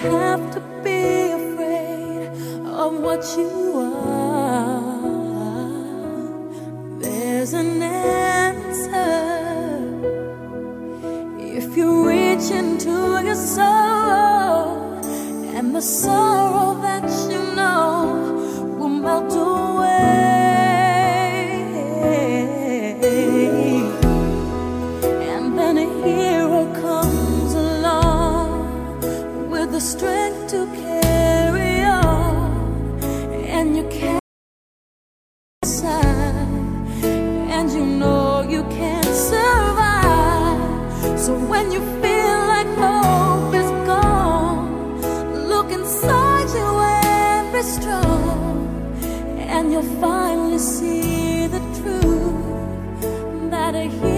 have to be afraid of what you are. There's an answer if you reach into your soul, and the sorrow that you know will melt. So when you feel like hope is gone, look inside you and be strong, and you'll finally see the truth that a hero.